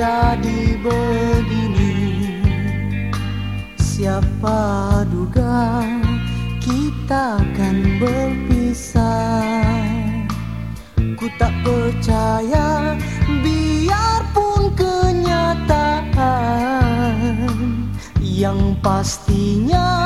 jadi begini. Siapa duga kita akan berpisah? Ku tak percaya biarpun kenyataan Yang pastinya